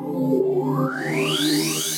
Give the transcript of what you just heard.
Oh,